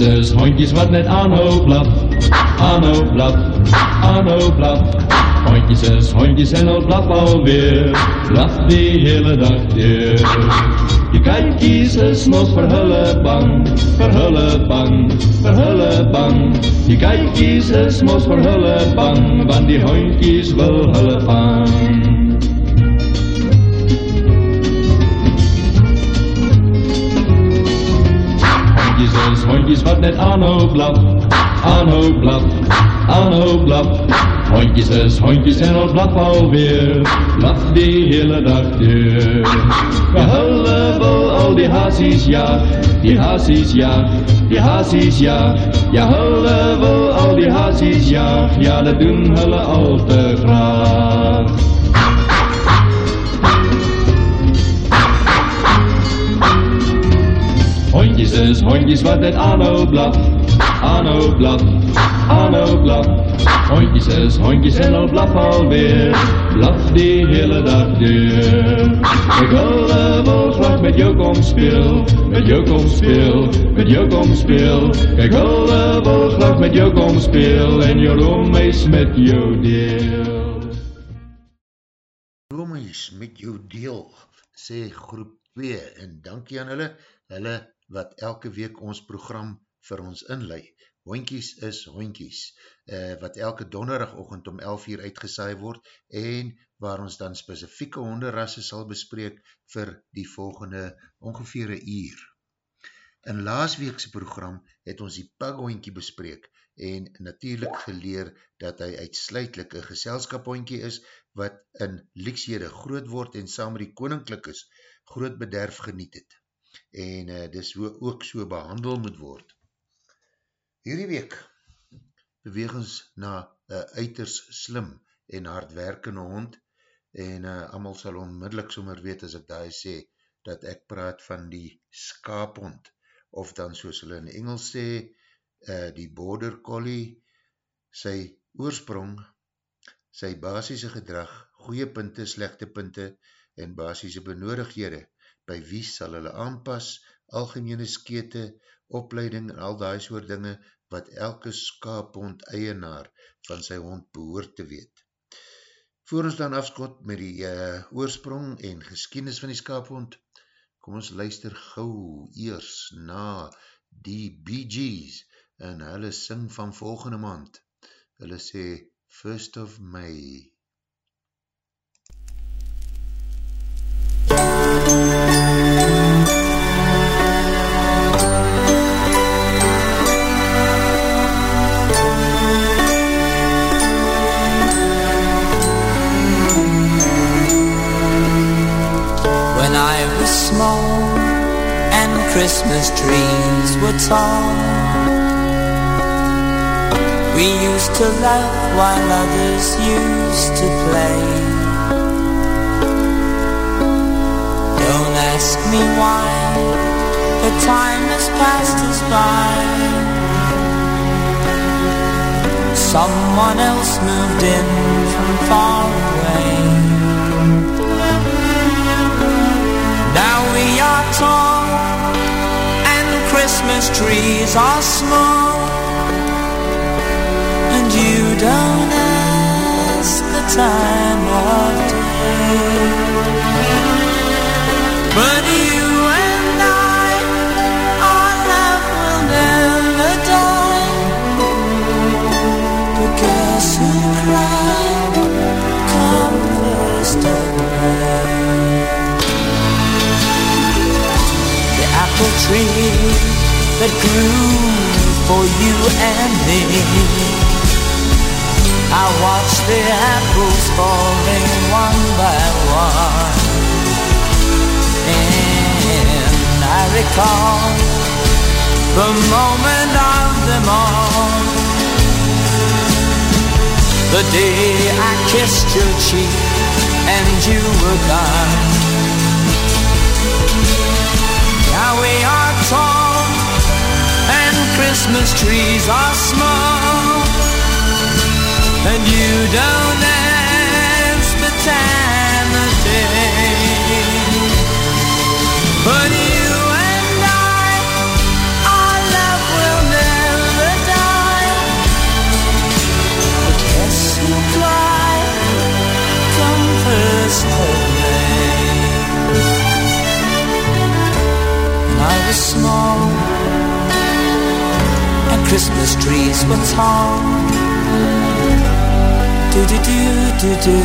Hondjes wat net aanhoop blad, aanhoop blad, aanhoop blad. Hondjes hondjes en al blad alweer, blad die hele dag deur. Je kijkjes is nos verhullen bang, verhullen bang, verhullen bang. Je kijkjes is mos verhullen bang, want die hondjes wil hullen bang. Hondjes wat net aanhoop blad, aanhoop blad, aanhoop blad. Hondjes is hondjes en ons blad alweer, blad die hele dag deur. We hullen wel al die hazies ja, die hazies ja, die hazies ja. Ja hullen wel al die hazies ja, ja dat doen hulle al te graag. Hondjes is hondjes wat het aanhou blad, aanhou blad, aanhou blad. Hondjes is hondjes en al blad alweer, blad die hele dag deur. Ik wil wel graag met jou kom speel, met jou kom speel, met jou kom speel. Ik wil wel graag met jou kom speel en jou roemies met jou deel. Met jou deel, sê groep 2 en dankie aan hulle, hulle wat elke week ons program vir ons inlei. Hoinkies is hoinkies, uh, wat elke donderdagochtend om 11 uur uitgesaai word en waar ons dan specifieke honderrasse sal bespreek vir die volgende ongeveer een uur. In laasweekse program het ons die paghoinkie bespreek en natuurlijk geleer dat hy uitsluitlik een geselskaphoinkie is wat in liekshede groot word en saam met die koninklik is groot bederf geniet het en uh, dis ook so behandel moet word. Hierdie week beweeg ons na uh, uiters slim en hardwerkende hond en uh, eh, amal sal onmiddellik sommer weet as ek daar sê dat ek praat van die skaaphond of dan soos hulle in Engels sê uh, die border collie sy oorsprong sy basisse gedrag goeie punte, slechte punte en basisse benodighede by wie sal hulle aanpas, algemene skete, opleiding en al die soort dinge wat elke skaaphond eienaar van sy hond behoort te weet. Voor ons dan afskot met die uh, oorsprong en geskienis van die skaaphond, kom ons luister gauw eers na die Bee Gees en hulle sing van volgende maand. Hulle sê, First of May. Christmas trees were tall. We used to laugh while others used to play. Don't ask me why, the time has passed us by. Someone else moved in from far away. Christmas trees are small And you don't ask the time of day that grew for you and me. I watch the apples falling one by one, and I recall the moment of them all. The day I kissed your cheek and you were gone. Christmas trees are small and you don't dance the time of day. But you and I, our love will never die. But yes, you fly from first away. I was small. Christmas trees were tall. Do do do do do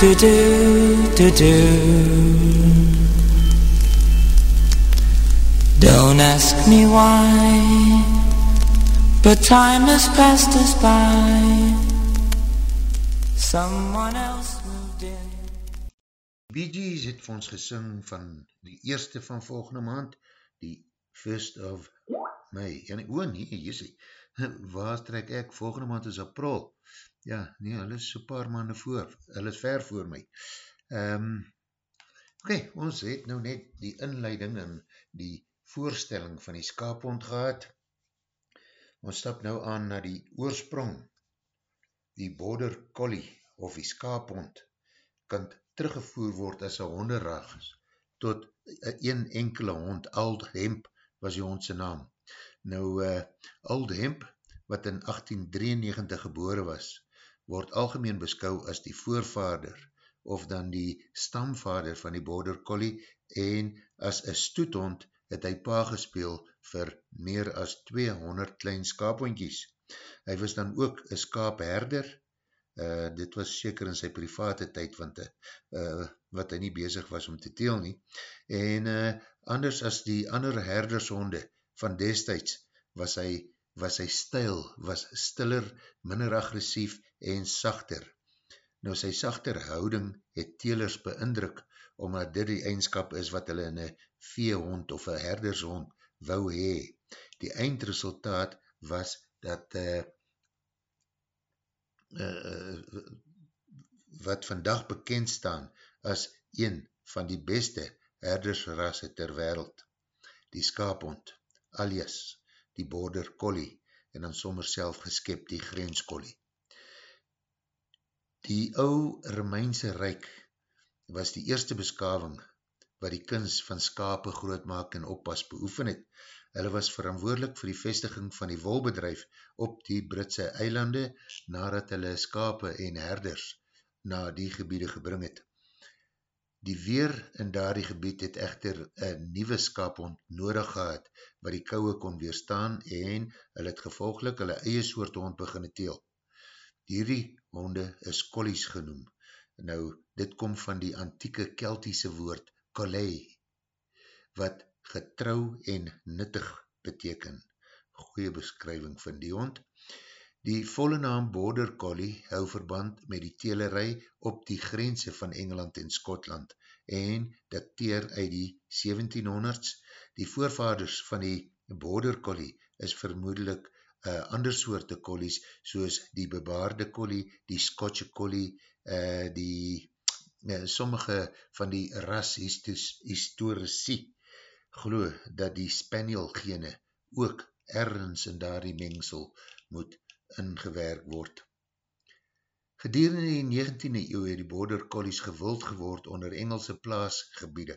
do do do do. Don't ask me why, but time has passed us by. Someone else moved in. Bee Gees het vir ons gesing van die eerste van volgende maand, die first of May. En, o nee, jysie, waar trek ek? Volgende maand is april. Ja, nee, hulle is so paar maanden voor, hulle is ver voor my. Um, Oké, okay, ons het nou net die inleiding en die voorstelling van die skaaphond gehad. Ons stap nou aan na die oorsprong. Die border collie of die skaaphond kan teruggevoer word as een honderrags tot een enkele hond, Ald Hemp was die hondse naam. Nou, uh, Ald Hemp, wat in 1893 gebore was, word algemeen beskou as die voorvader of dan die stamvader van die border collie en as een stoethond het hy pa gespeel vir meer as 200 klein skaaphondjies. Hy was dan ook een skaapherder, uh, dit was seker in sy private tyd, want uh, wat hy nie bezig was om te teel nie, en uh, anders as die ander herdershonde van destijds, was hy, was hy stijl, was stiller, minder agressief en sachter. Nou sy sachter houding het telers beindruk, omdat dit die eindskap is wat hulle in een veehond of een herdershond wou hee. Die eindresultaat was dat uh, uh, wat vandag bekend staan as een van die beste herdersrasse ter wereld, die skaaphond, alias die border collie en dan sommer self geskep die grenscollie. Die ou Romeinse Rijk was die eerste beskaving wat die kins van skape grootmaak en oppas beoefen het. Hulle was verantwoordelik vir die vestiging van die wolbedrijf op die Britse eilande nadat hulle skape en herders na die gebiede gebring het. Die weer in daardie gebied het echter een nieuwe skaaphond nodig gehad wat die kouwe kon weerstaan en hulle het gevolglik hulle eie soort hond beginne teel. Hierdie honde is collies genoem. Nou, dit kom van die antieke keltiese woord collei, wat getrou en nuttig beteken. Goeie beskrywing van die hond. Die volle naam Border Collie hou verband met die telerij op die grense van Engeland en Skotland en dateer uit die 1700s. Die voorvaders van die Border Collie is vermoedelijk uh, ander soorte collies soos die bebaarde collie, die Scotch Collie, uh, die uh, sommige van die ras historisie glo dat die Spaniel gene ook ergens in daar die mengsel moet ingewerk word. Gedurende die 19e eeuw het die border collies gewild geword onder Engelse plaasgebiede.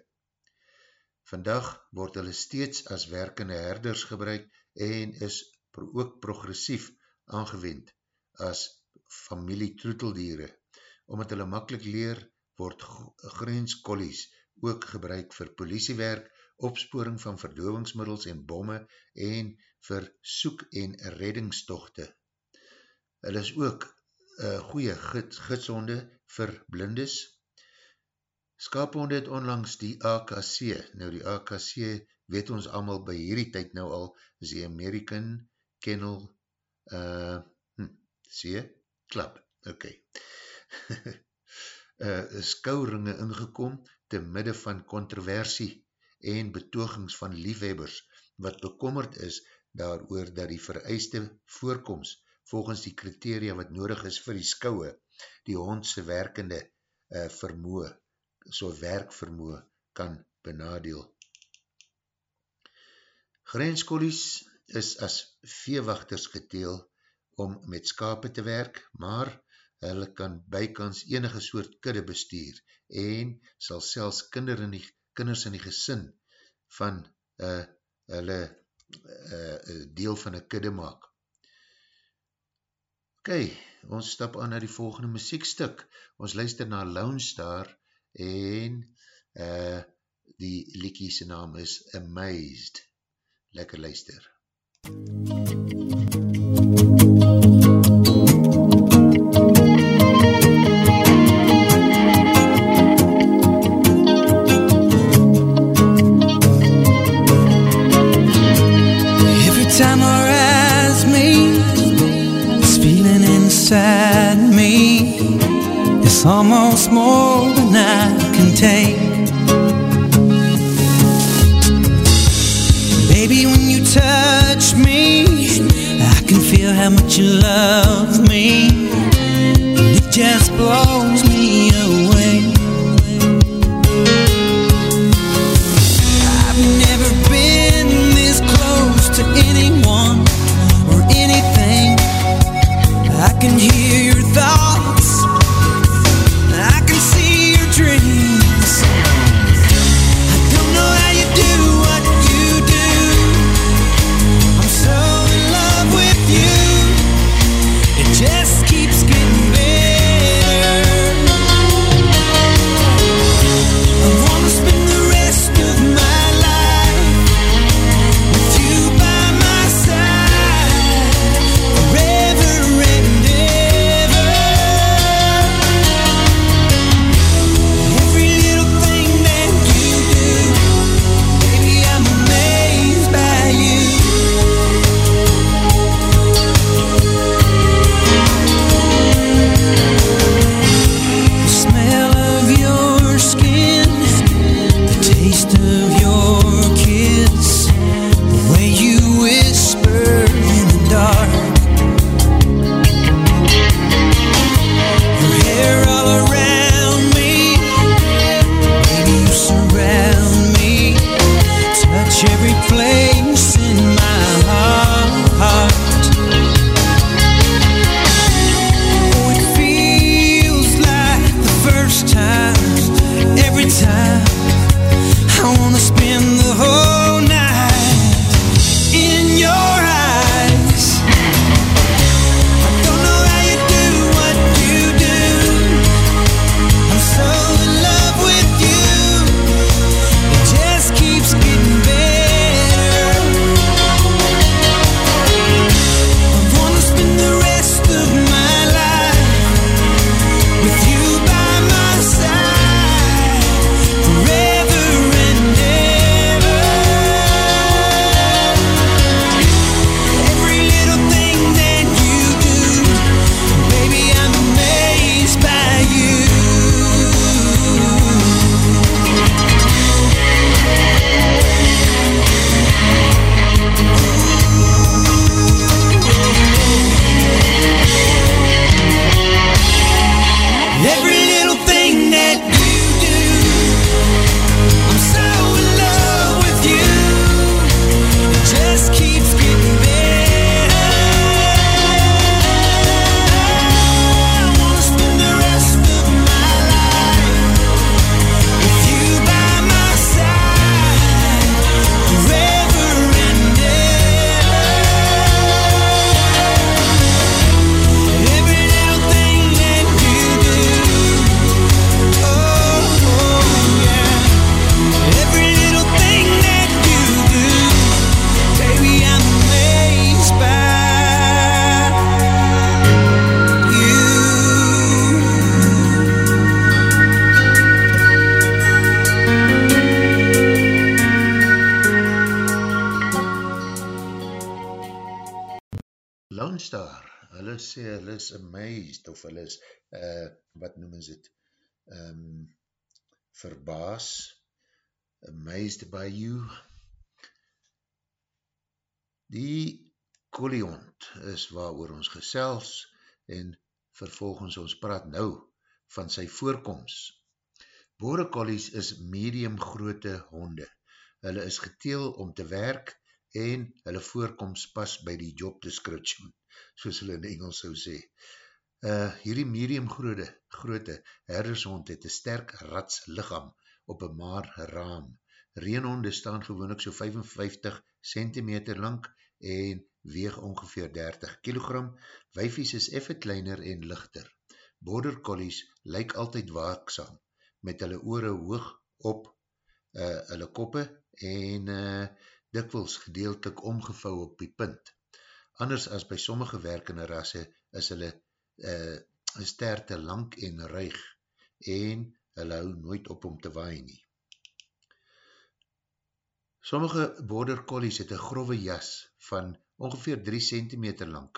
Vandag word hulle steeds as werkende herders gebruik en is ook progressief aangewend as familie troeteldiere. Omdat hulle makkelijk leer, word grenskollies ook gebruik vir politiewerk, opsporing van verdovingsmiddels en bomme en vir soek- en reddingstochte. Hulle is ook uh, goeie gidsonde vir blindes. Skaaphonde het onlangs die AKC, nou die AKC weet ons allemaal by hierdie tyd nou al, is die American Kennel uh, hm, see, klap, ok. uh, skouringe ingekom te midde van controversie en betogings van liefhebbers wat bekommerd is daar oor dat die vereiste voorkomst volgens die kriteria wat nodig is vir die skouwe die hondse werkende uh, vermoe, so werkvermoe kan benadeel. Grenskolies is as veewachters geteel om met skape te werk, maar hulle kan bykans enige soort kudde bestuur en sal selfs kinder in die, kinders in die gesin van uh, hulle uh, deel van een kudde maak. Ok, ons stap aan na die volgende muziekstuk. Ons luister na Lone Star en uh, die liekie naam is Amazed. Lekker luister. almost Amazed by You. Die koliehond is waar oor ons gesels en vervolgens ons praat nou van sy voorkomst. Border collies is medium groote honde. Hulle is geteel om te werk en hulle voorkomst pas by die job description, soos hulle in Engels sou sê. Uh, hierdie medium groote, groote herdershond het een sterk rats lichaam op een maar raam Reenhonde staan gewoonlik so 55 cm lang en weeg ongeveer 30 kg. Wijfies is effe kleiner en lichter. Border collies lyk altyd waaksam met hulle oore hoog op uh, hulle koppe en uh, dikwels gedeeltelik omgevou op die punt. Anders as by sommige werkende rasse is hulle uh, sterte lang en ruig en hulle hou nooit op om te waai nie. Sommige border collies het een grove jas van ongeveer 3 cm lang,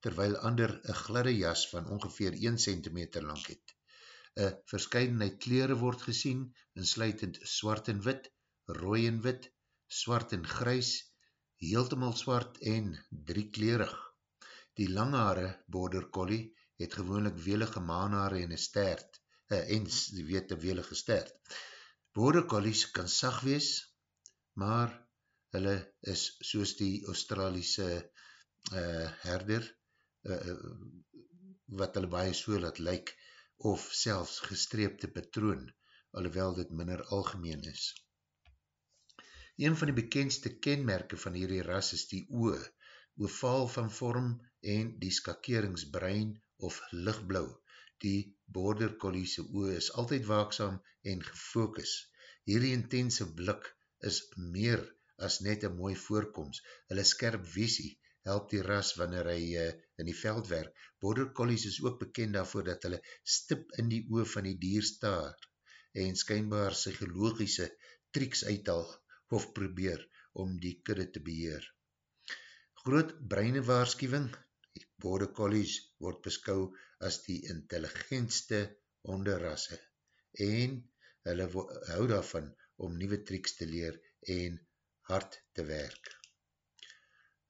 terwyl ander een gladde jas van ongeveer 1 cm lang het. Een verscheidenheid kleren word gesien, insluitend swart en wit, rooi en wit, swart en grys, heeltemal swart en drieklerig. Die langhaare border collie het gewoonlik welige maanhaare en een stert, uh, en weet een welige stert. Border collies kan sag wees, maar hulle is soos die Australiese uh, herder, uh, wat hulle baie so laat lyk, of selfs gestreepte patroon, alhoewel dit minder algemeen is. Een van die bekendste kenmerke van hierdie ras is die oe, ovaal van vorm en die skakeringsbrein of lichtblauw. Die border colliese oe is altyd waaksam en gefokus. Hierdie intense blik is meer as net een mooi voorkomst. Hulle skerp visie help die ras wanneer hy uh, in die veld werk. Border collies is ook bekend daarvoor dat hulle stip in die oe van die dier staar en skynbaar psychologische triks uithaal of probeer om die kudde te beheer. Groot breine waarschuwing, border collies word beskou as die intelligentste onderrasse en hulle hou daarvan om nieuwe triks te leer en hard te werk.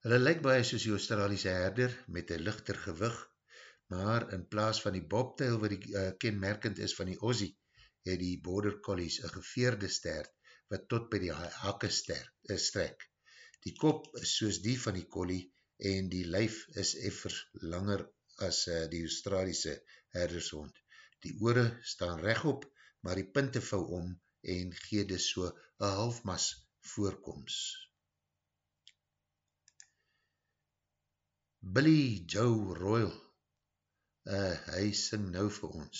Hulle lyk baie soos die Australiese herder met een lichter gewig, maar in plaas van die bobtail wat die uh, kenmerkend is van die Aussie, het die border collies een geveerde stert wat tot by die hakke sterk, uh, strek. Die kop is soos die van die collie en die lyf is effer langer as uh, die Australiese herdershond. Die oore staan rechtop, maar die pinte vou om en gee dus so een halfmas voorkoms. Billy Joe Royal, uh, hy sing nou vir ons,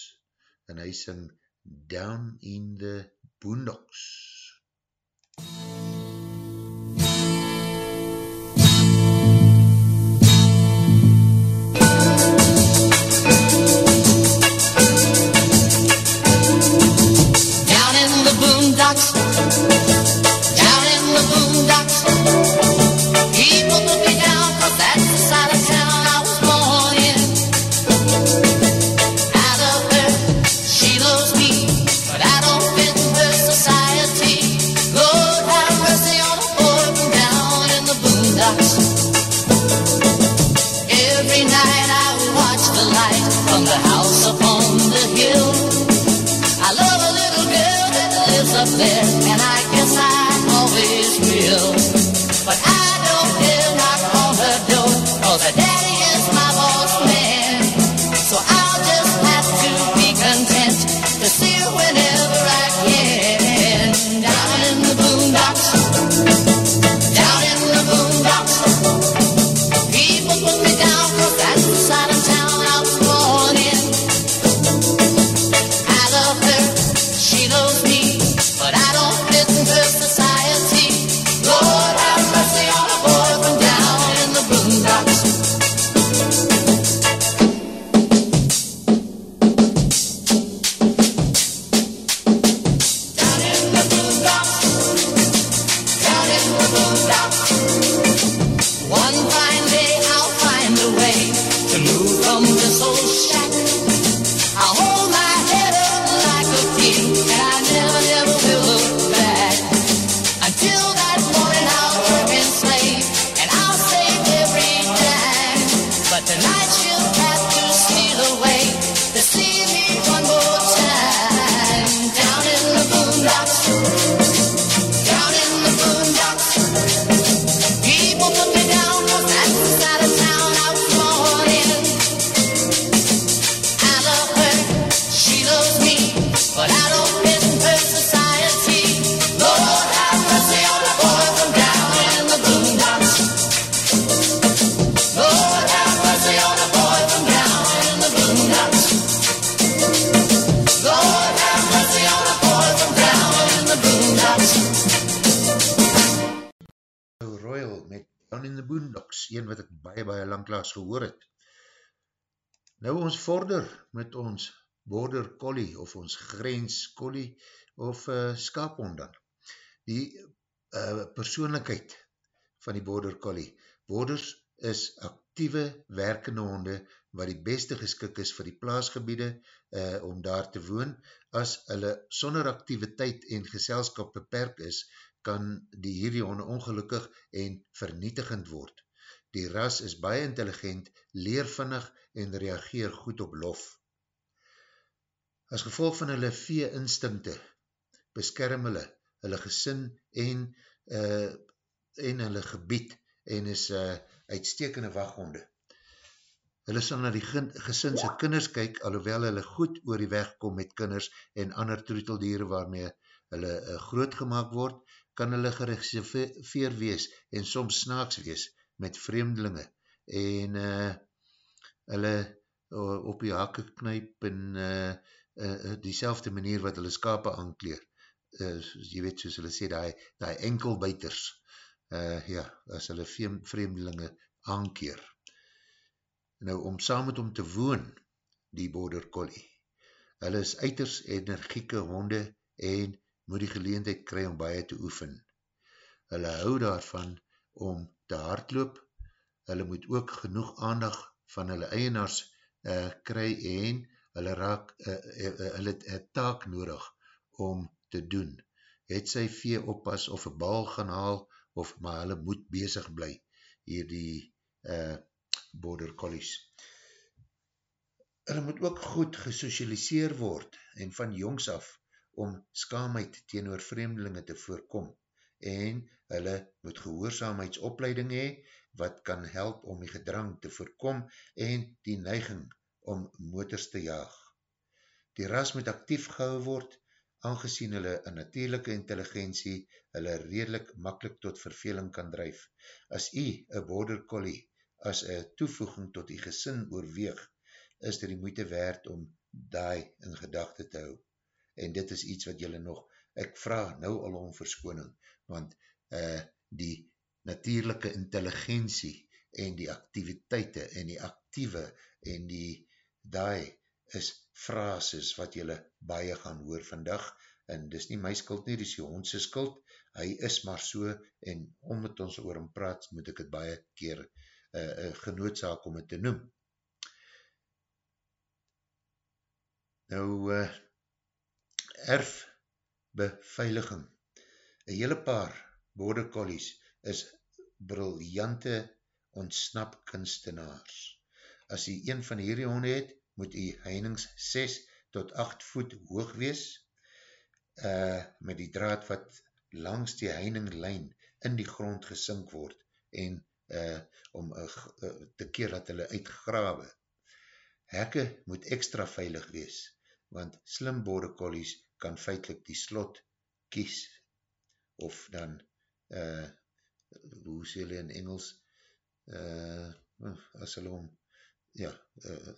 en hy sing Down in the Boondocks. Down langklaas gehoor het. Nou ons vorder met ons border collie of ons grens collie of uh, skaaphond dan. Die uh, persoonlijkheid van die border collie. Borders is actieve werkende honde wat die beste geskik is vir die plaasgebiede uh, om daar te woon. As hulle sonder activiteit en geselskap beperk is, kan die hierdie honde ongelukkig en vernietigend word. Die ras is baie intelligent, leervinnig en reageer goed op lof. As gevolg van hulle vee instinkte, beskerm hulle, hulle gesin en, uh, en hulle gebied en is uh, uitstekende waghonde. Hulle sal na die gesinse kinders kyk, alhoewel hulle goed oor die weg kom met kinders en ander troeteldiere waarmee hulle uh, groot gemaakt word, kan hulle gereserveer wees en soms snaaks wees met vreemdelinge en uh, hulle uh, op die hakke knyp en uh, uh, die selfde manier wat hulle skape aankleer. Uh, jy weet soos hulle sê, die, die enkelbuiters, uh, ja, as hulle vreemdelinge aankeer. Nou, om saam met om te woon, die border collie, hulle is uiters energieke honde en moet die geleendheid kry om baie te oefen. Hulle hou daarvan om te hardloop, hulle moet ook genoeg aandag van hulle eienaars uh, kry en hulle raak, uh, uh, uh, hulle het taak nodig om te doen. Het sy vee oppas of een bal gaan haal, of maar hulle moet bezig bly, hier die uh, border collies. Hulle moet ook goed gesocialiseer word en van jongs af om skaamheid teenoor vreemdelinge te voorkom en hulle moet gehoorzaamheidsopleiding hee wat kan help om die gedrang te voorkom en die neiging om motors te jaag. Die ras moet actief gehou word, aangezien hulle een natuurlijke intelligentie hulle redelijk makkelijk tot verveling kan drijf. As jy een border collie as een toevoeging tot die gesin oorweeg, is dit die moeite waard om daai in gedachte te hou en dit is iets wat jylle nog, ek vraag nou al om verskoning, want uh, die natuurlijke intelligentie en die activiteite en die actieve en die daai is frases wat jylle baie gaan hoor vandag en dis nie my skuld nie, dis die hondse skuld, hy is maar so en om met ons oor hom praat, moet ek het baie keer uh, genoodzaak om het te noem. Nou, uh, erfbeveiliging. Een hele paar border collies is briljante ontsnap kunstenaars. As jy een van hierdie honde het, moet jy heinings 6 tot 8 voet hoog wees, uh, met die draad wat langs die heininglijn in die grond gesink word en uh, om uh, te keer dat hulle uitgrawe. Hekke moet extra veilig wees, want slim border collies kan feitlik die slot kies, of dan, uh, hoe sê hulle in Engels, uh, as hulle om, ja, uh,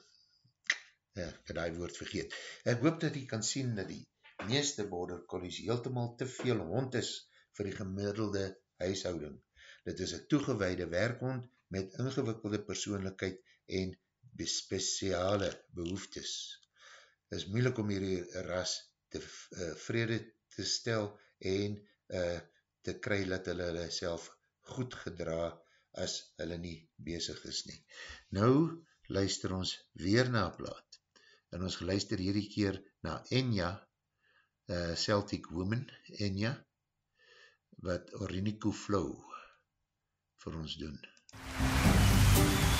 ja, ek het die woord vergeet. Ek hoop dat jy kan sien dat die meeste border collies heeltemaal te veel hond is vir die gemiddelde huishouding. Dit is een toegeweide werkhond met ingewikkelde persoonlijkheid en speciale behoeftes. Het is moeilik om hierdie ras te uh, vrede te stel en uh, te kry dat hulle hulle self goed gedra as hulle nie bezig is nie. Nou luister ons weer na plaat en ons geluister hierdie keer na Enya uh, Celtic Woman Enya wat Orinico Flow vir ons doen. MUZIEK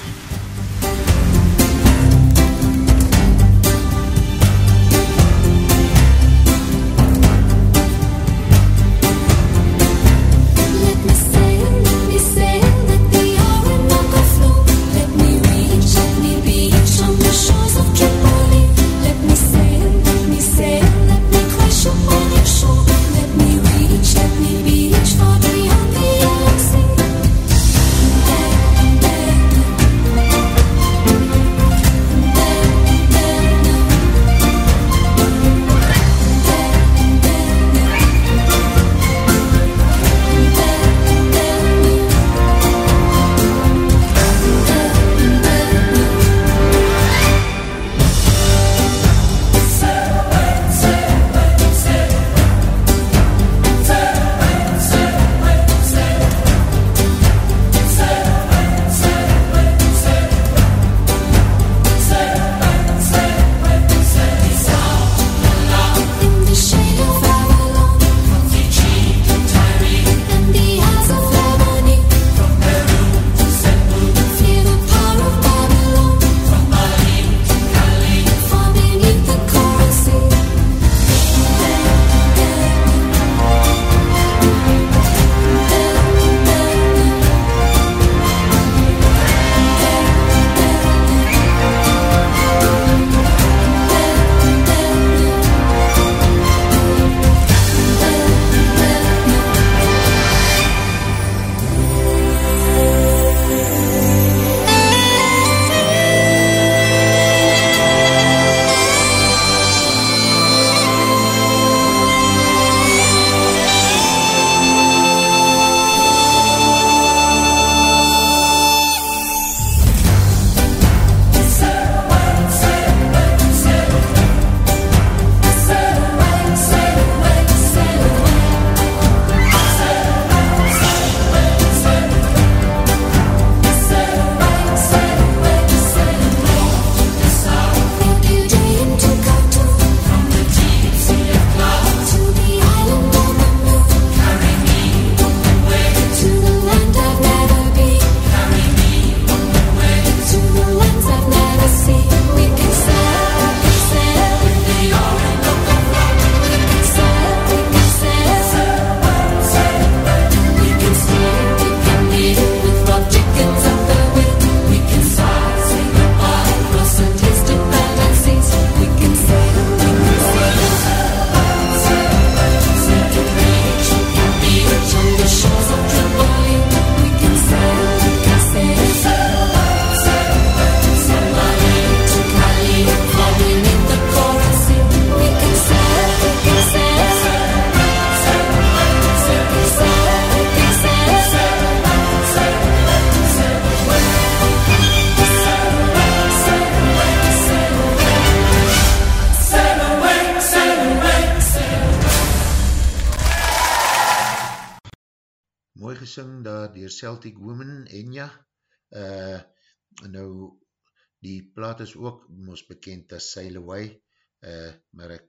plaat is ook ons bekend as Sail Away, uh, maar ek,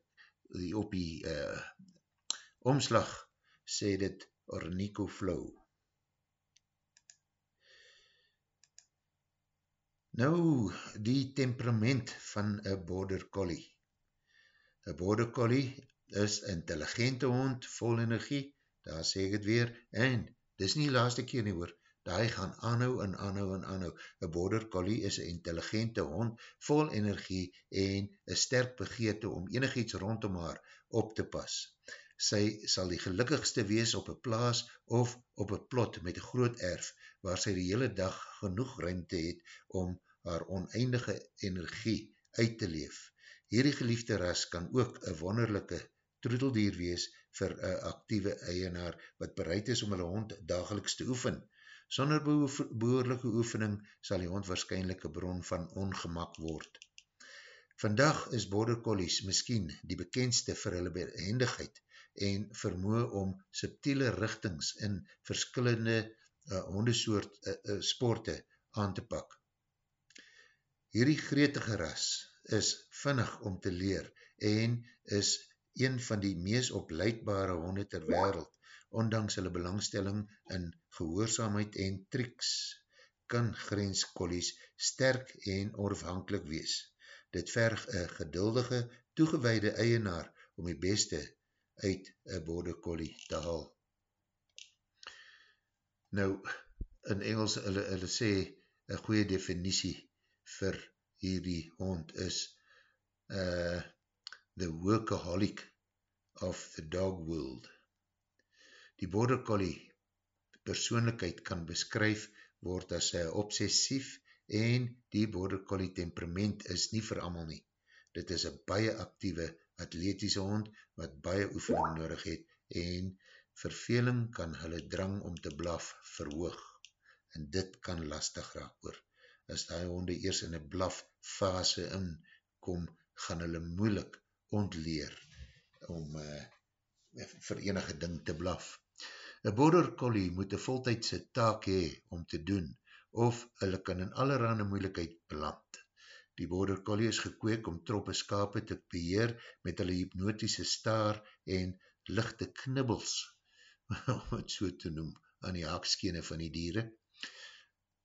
op die uh, omslag sê dit Ornico Flow. Nou, die temperament van een border collie. Een border collie is intelligente hond, vol energie, daar sê ek het weer, en dis nie die laaste keer nie hoor, die gaan aanhou en aanhou en aanhou. Een border collie is een intelligente hond, vol energie en een sterk begeerte om enig iets rondom haar op te pas. Sy sal die gelukkigste wees op een plaas of op een plot met een groot erf, waar sy die hele dag genoeg ruimte het om haar oneindige energie uit te leef. Hierdie geliefde ras kan ook een wonderlijke troeteldier wees vir een actieve eienaar wat bereid is om hulle hond dageliks te oefen. Sonder behoorlijke oefening sal die hond waarschijnlijk een bron van ongemak word. Vandag is border collies miskien die bekendste vir hulle behendigheid en vermoe om subtiele richtings in verskillende uh, hondesoort uh, uh, sporte aan te pak. Hierdie gretige ras is vinnig om te leer en is een van die mees opleidbare honde ter wereld, ondanks hulle belangstelling in gehoorzaamheid en triks, kan grenskollies sterk en orfhankelijk wees. Dit verg een geduldige, toegeweide eienaar om die beste uit een border collie te haal. Nou, in Engels, hulle, hulle sê, een goeie definitie vir hierdie hond is uh, the workaholic of the dog world. Die border collie persoonlijkheid kan beskryf word as uh, obsessief en die border collie temperament is nie vir amal nie. Dit is een baie actieve atletische hond wat baie oefening nodig het en verveling kan hulle drang om te blaf verhoog en dit kan lastig raak hoor as die honde eers in een blaf fase in kom, gaan hulle moeilik ontleer om uh, vir enige ding te blaf. Een border collie moet een voltijdse taak hee om te doen, of hulle kan in allerhande moeilikheid beland. Die border collie is gekweek om troppe skape te beheer met hulle hypnotische staar en lichte knibbels, om het so te noem, aan die haakskene van die dieren.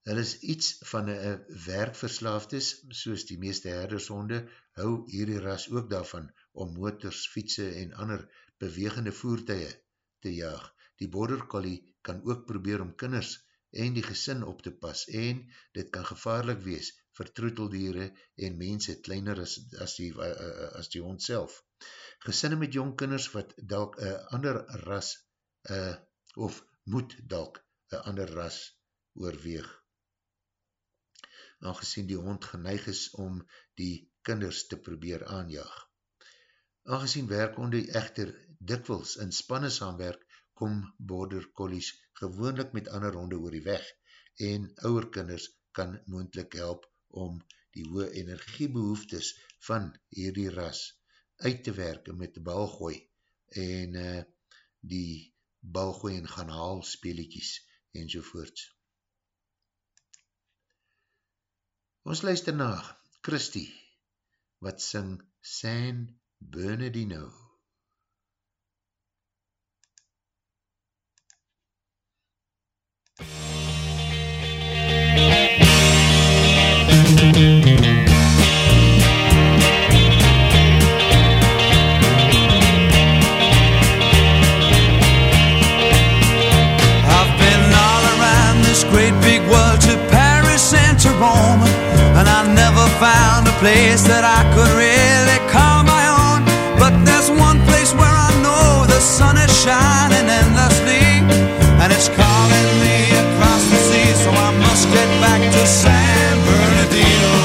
Hulle is iets van een werkverslaafdes, soos die meeste herdershonde, hou hierdie ras ook daarvan om motors, fietse en ander bewegende voertuie te jaag. Die border collie kan ook probeer om kinders en die gesin op te pas en dit kan gevaarlik wees vir troeteldiere en mense kleiner as, as, die, as die hond self. Gesinne met jong kinders wat dalk een ander ras uh, of moet dalk een ander ras oorweeg aangezien die hond geneig is om die kinders te probeer aanjaag. Aangezien werkhonde echter dikwels in spanne saamwerk, kom border collies gewoonlik met ander honde oor die weg en ouwer kinders kan moendlik help om die hoë energiebehoeftes van hierdie ras uit te werk met die balgooi en uh, die balgooi en gaan haal speeliekies en sovoorts. Ons luister na Christy, wat sing San Bernardino. Place that I could really call my own. But there's one place where I know the sun is shining endlessly, and it's calling me across the sea, so I must get back to San Bernardino.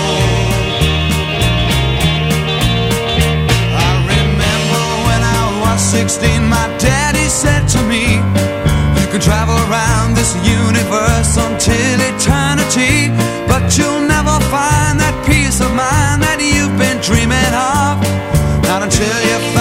I remember when I was 16, my daddy said to me, You can travel around this universe Not until you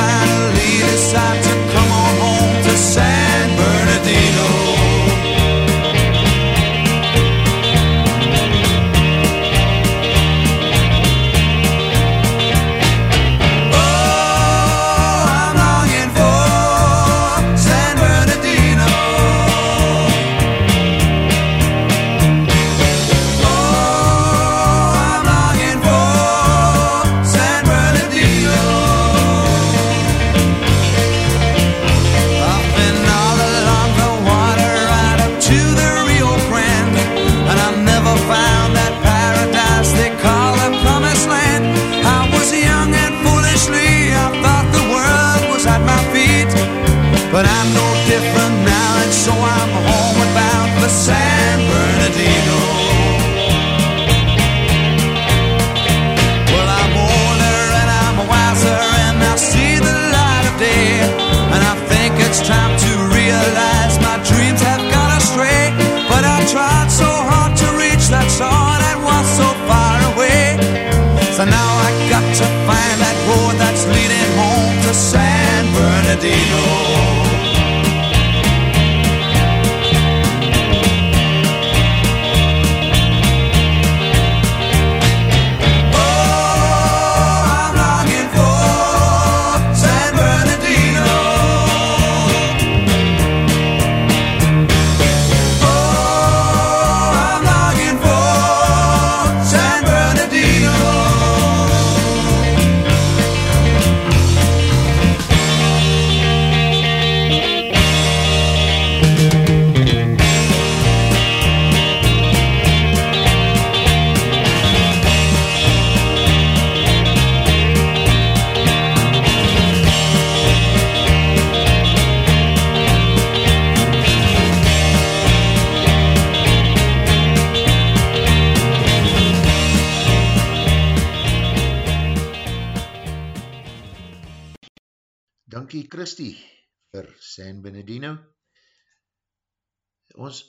Ons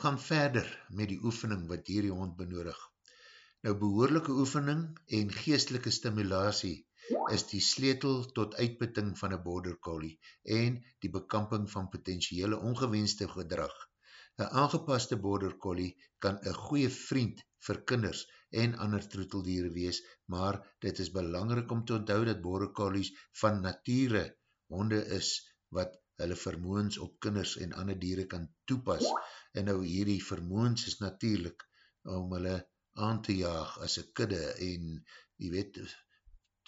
gaan verder met die oefening wat hierdie hond benodig. Nou behoorlijke oefening en geestelike stimulatie is die sleutel tot uitputting van een border collie en die bekamping van potentiële ongewenste gedrag. Een aangepaste border collie kan een goeie vriend vir kinders en ander troeteldiere wees, maar dit is belangrik om te onthou dat border collies van nature honde is wat hulle vermoens op kinders en ander diere kan toepas. En nou hierdie vermoens is natuurlijk om hulle aan te jaag as een kudde en jy weet,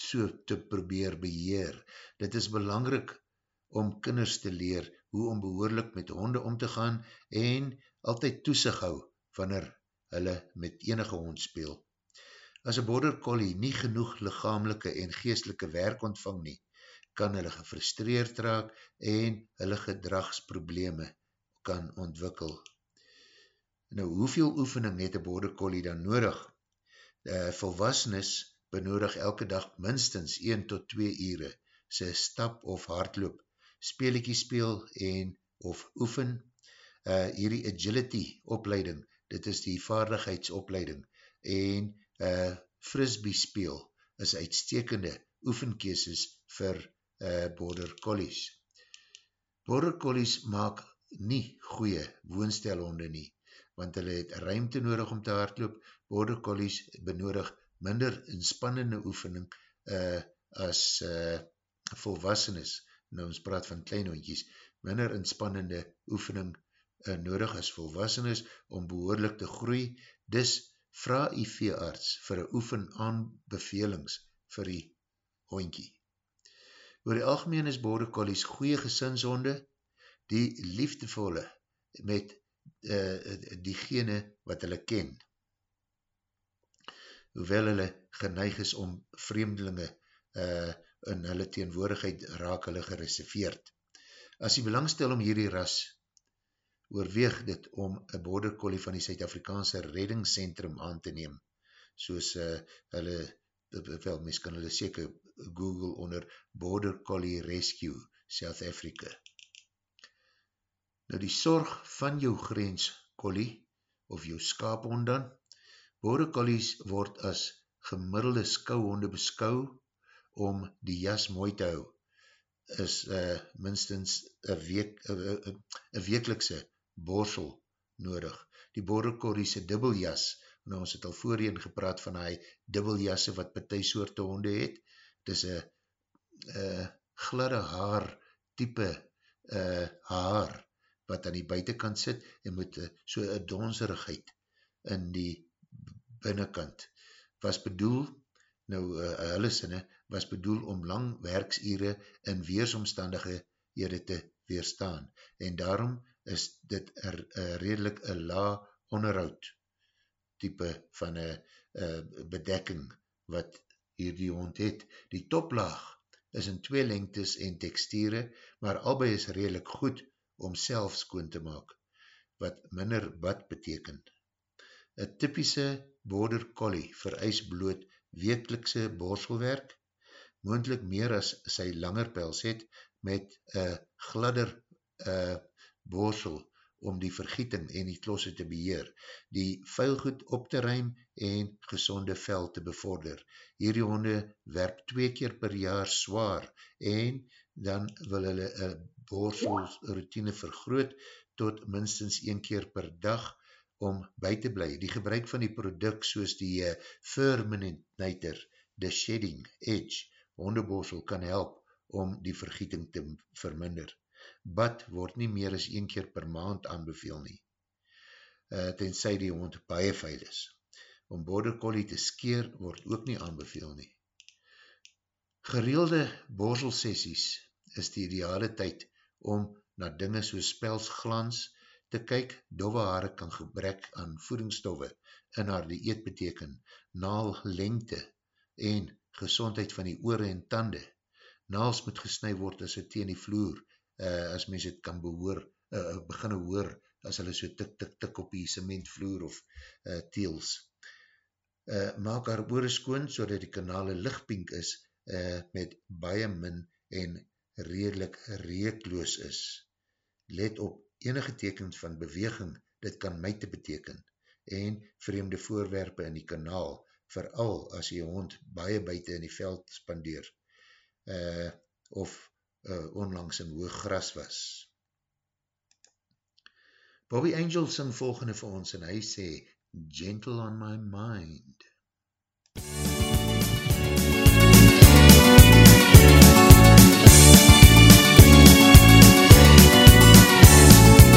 so te probeer beheer. Dit is belangrik om kinders te leer hoe om behoorlik met honde om te gaan en altyd toesig hou wanneer hulle met enige hond speel. As een border collie nie genoeg lichamelike en geestelike werk ontvang nie, kan hulle gefrustreerd raak en hulle gedragsprobleme kan ontwikkel. Nou, hoeveel oefening het een border collie dan nodig? Uh, volwassenes benodig elke dag minstens 1 tot 2 ure sy stap of hardloop, speelikie speel en of oefen. Uh, hierdie agility opleiding, dit is die vaardigheidsopleiding en uh, frisbee speel is uitstekende oefenkeeses vir uh, border collies. Border collies maak nie goeie woonstelhonde nie, want hulle het ruimte nodig om te hardloop. Border collies benodig minder inspannende oefening uh, as uh, volwassenes, nou ons praat van kleinhondjies, minder inspannende oefening uh, nodig as volwassenes om behoorlik te groei, dis vraag die veearts vir een oefen aanbevelings vir die hondjie. Oor die algemeen is border collies goeie gesinshonde, die liefdevolle met uh, diegene wat hulle ken. Hoewel hulle geneig is om vreemdelinge uh, in hulle teenwoordigheid raak hulle gereserveerd. As jy belangstel om hierdie ras, oorweeg dit om een border collie van die Suid-Afrikaanse reddingscentrum aan te neem, soos uh, hulle, wel, mens kan hulle seker Google onder Border Collie Rescue South Africa. Nou die sorg van jou grens collie, of jou skaaphond dan, Border Collies word as gemiddelde skouhonde beskou om die jas mooi te hou, is uh, minstens een week, uh, uh, weeklikse borsel nodig. Die Border Collies dubbeljas, nou ons het al voorheen gepraat van die dubbeljasse wat partij soorte honde het, het is een gladde haar type uh, haar wat aan die buitenkant sit en met uh, so een donserigheid in die binnenkant. Was bedoel, nou uh, hulle sinne, was bedoel om lang werksure in weersomstandighede te weerstaan en daarom is dit er, er redelijk een la onderhoud type van een bedekking wat hier die hond het. Die toplaag is in twee lengtes en tekstiere, maar albei is redelijk goed om self skoon te maak, wat minder bad beteken. Een typische border collie vereis bloot weeklikse borselwerk, moendlik meer as sy langer pels het, met een gladder uh, borsel om die vergieting en die klosse te beheer, die vuilgoed op te ruim en gezonde vel te bevorder. Hierdie honde werp twee keer per jaar zwaar en dan wil hulle een borselsroutine vergroot tot minstens een keer per dag om by te bly. Die gebruik van die product soos die uh, Furminator, the Shedding Edge, hondeborsel kan help om die vergieting te verminder bad word nie meer as een keer per maand aanbeveel nie, uh, tenzij die hond baie veil is. Om border collie te skeer word ook nie aanbeveel nie. Gereelde borselsessies is die ideale tyd om na dinge soos spelsglans te kyk, dove haare kan gebrek aan voedingsstoffe in haar die eet beteken, naal lengte en gezondheid van die oore en tande. Naals moet gesnui word as het teen die vloer uh, as mens het kan behoor, uh, beginne hoor, as hulle so tik, tik, tik op die cementvloer of uh, teels. Uh, maak haar oore skoon, so dat die kanale lichtpink is, uh, met baie min en redelijk reekloos is. Let op enige tekens van beweging, dit kan my te beteken, en vreemde voorwerpe in die kanaal, vooral as die hond baie buiten in die veld spandeer, uh, of uh, onlangs in hoog gras was. Bobby Angel sing volgende vir ons en hy sê, Gentle on my mind.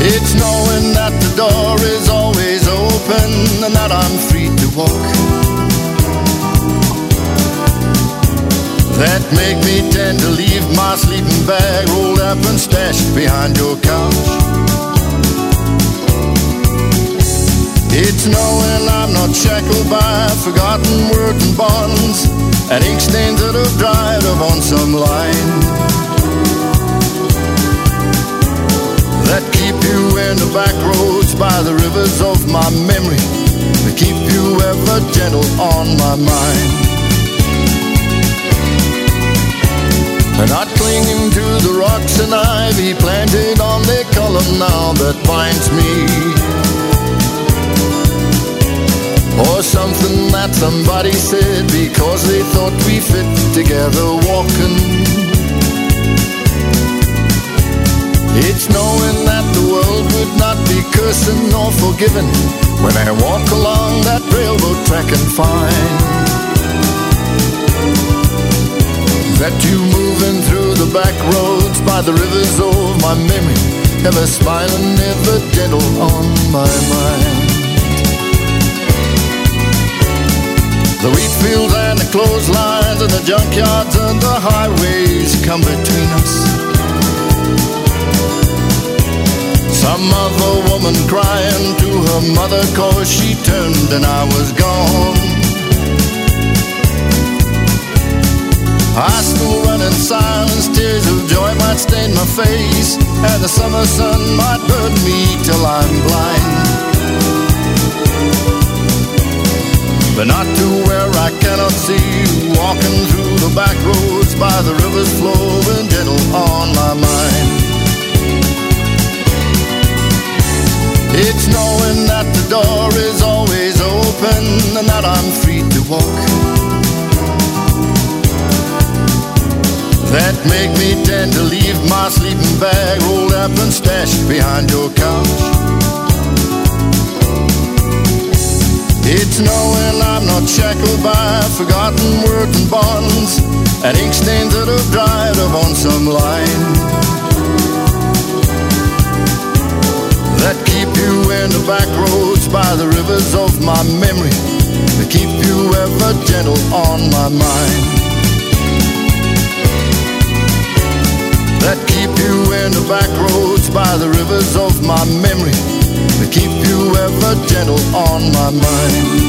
It's knowing that the door is always open and that I'm free to walk. that make me tend to leave my sleeping bag rolled up and stashed behind your couch. It's knowing I'm not shackled by forgotten words and bonds and ink stains that have dried up on some line that keep you in the back roads by the rivers of my memory that keep you ever gentle on my mind. And not clinging to the rocks and ivy planted on their column now that binds me. Or something that somebody said because they thought we fit together walking. It's knowing that the world would not be cursing or forgiven when I walk along that railroad track and find that you moving through the back roads by the rivers of my memory, ever smiling, ever gentle on my mind. The wheat fields and the clotheslines and the junkyards and the highways come between us. Some other woman crying to her mother cause she turned and I was gone. I still run in silence, tears of joy might stain my face, and the summer sun might burn me till I'm blind. But not to where I cannot see walking through the back roads by the river's flowing gentle on my mind. It's knowing that the door is always open and that I'm free to walk. That make me tend to leave my sleeping bag rolled up and stashed behind your couch. It's knowing I'm not shackled by forgotten words and bonds and ink stains that have dried up on some line that keep you in the back roads by the rivers of my memory that keep you ever gentle on my mind. that keep you in the back roads by the rivers of my memory, that keep you ever gentle on my mind.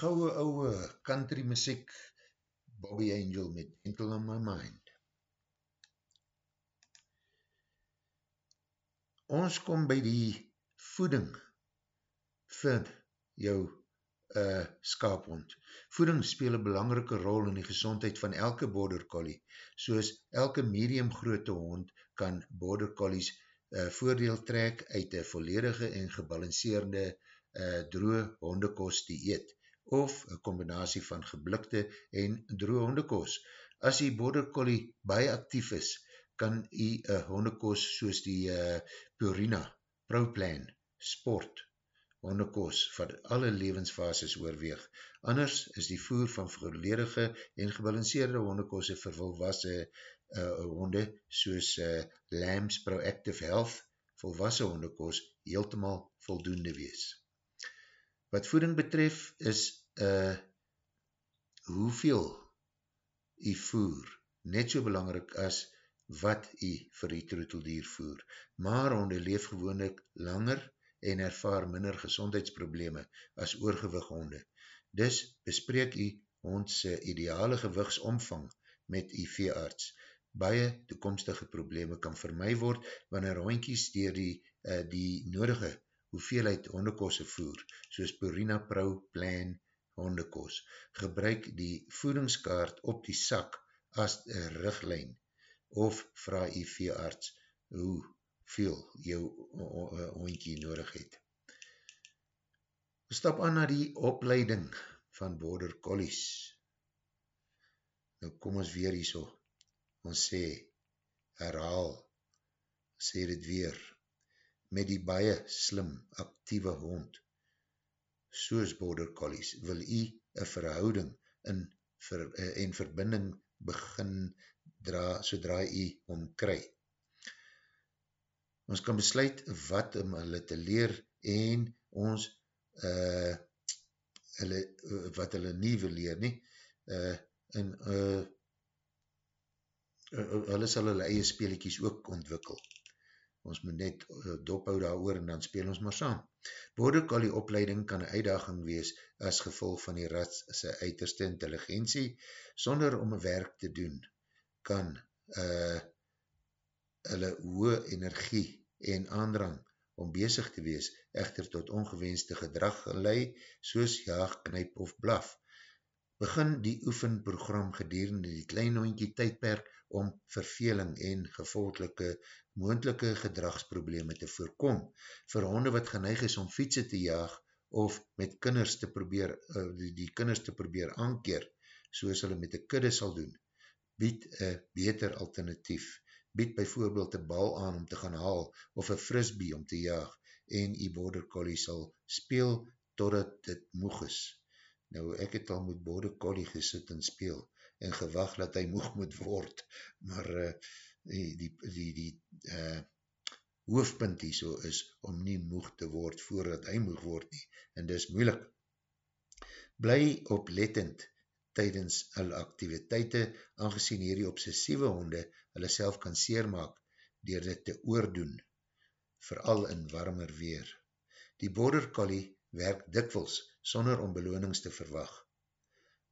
Gouwe ouwe country muziek Bobby Angel met Gentle on My Mind. Ons kom by die voeding vir jou uh, skaaphond. Voeding speel een belangrike rol in die gezondheid van elke border collie. Soos elke medium groote hond kan border collies uh, voordeel trek uit een volledige en gebalanceerde uh, droe hondekost dieet of een combinatie van geblikte en droe hondekos. As die border collie baie actief is, kan die uh, hondekos soos die uh, Purina, ProPlan, Sport, hondekos van alle levensfases oorweeg. Anders is die voer van volledige en gebalanceerde hondekose vir volwasse uh, honde soos uh, Lambs Proactive Health, volwasse hondekos, heeltemaal voldoende wees. Wat voeding betref is uh, hoeveel jy voer net so belangrik as wat jy vir die troeteldier voer. Maar honde leef gewoonlik langer en ervaar minder gezondheidsprobleme as oorgewig honde. Dus bespreek jy hondse ideale gewigsomvang met jy veearts. Baie toekomstige probleme kan vermy word wanneer hondkies dier die, uh, die nodige hoeveelheid hondekosse voer, soos Purina Pro Plan hondekos. Gebruik die voedingskaart op die sak as riglijn of vraag die veearts hoe veel jou hondkie nodig het. Stap aan na die opleiding van border collies. Nou kom ons weer hier so. Ons sê, herhaal, sê dit weer, met die baie slim, actieve hond, soos border collies, wil jy een verhouding in, ver, uh, en verbinding begin dra, sodra jy omkry. Ons kan besluit wat om hulle te leer en ons uh, hulle, wat hulle nie wil leer nie, uh, en uh, hulle sal hulle eie speeliekies ook ontwikkel ons moet net eh, dophou daar oor en dan speel ons maar saam. Border Collie opleiding kan een uitdaging wees as gevolg van die ratse uiterste intelligentie, sonder om werk te doen, kan uh, hulle hoë energie en aandrang om bezig te wees, echter tot ongewenste gedrag gelei, soos jaag, knyp of blaf. Begin die oefenprogram gedurende die klein hondkie tydperk om verveling en gevolgelike moendelike gedragsprobleme te voorkom. Vir honde wat geneig is om fietsen te jaag of met kinders te probeer, uh, die, die kinders te probeer aankeer, soos hulle met die kudde sal doen, bied een beter alternatief. Bied bijvoorbeeld een bal aan om te gaan haal of een frisbee om te jaag en die border collie sal speel totdat dit moeg is. Nou, ek het al met border collie gesit en speel en gewag dat hy moeg moet word, maar uh, die, die, die, die uh, hoofdpunt hier so is om nie moeg te word voordat hy moeg word nie, en dis moeilik. Bly oplettend tydens hulle activiteite, aangezien hierdie obsessieve honde hulle self kan seermaak, dier dit te oordoen, vooral in warmer weer. Die border collie werk dikwels sonder om belonings te verwag.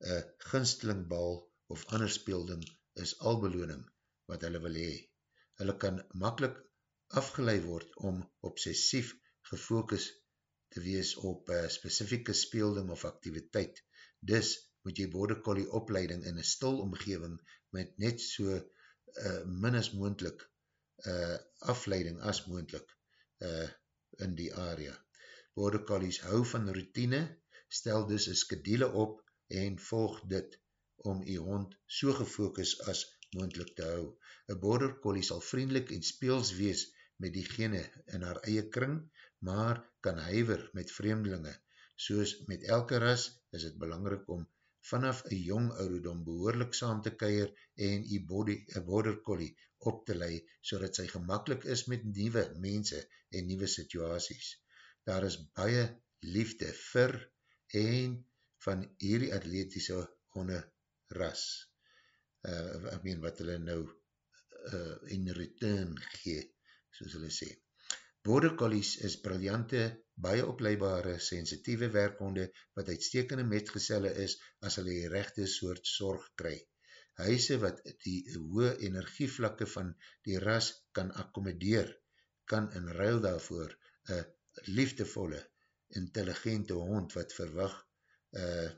Een ginstelingbal of ander speelding is al beloning, wat hulle wil hee. Hulle kan makkelijk afgeleid word om obsessief gefokus te wees op specifieke speelding of activiteit. Dus moet jy border collie opleiding in een stil omgeving met net so uh, min as moendlik uh, afleiding as moendlik uh, in die area. Border collies hou van routine, stel dus een skedule op en volg dit om die hond so gefokus as moendlik te hou. Een border collie sal vriendelik en speels wees met diegene in haar eie kring, maar kan huiver met vreemdelinge. Soos met elke ras is het belangrik om vanaf een jong ouderdom behoorlik saam te keir en die border collie op te lei, so dat sy gemakkelijk is met nieuwe mense en nieuwe situaties. Daar is baie liefde vir en van hierdie atletische honde ras uh, ek meen wat hulle nou uh, in return gee, soos hulle sê. Border Collies is briljante, baie opleibare, sensitieve werkhonde wat uitstekende metgezelle is as hulle die rechte soort sorg kry. Huise wat die hoë energievlakke van die ras kan accommodeer, kan in ruil daarvoor een liefdevolle, intelligente hond wat verwag, uh,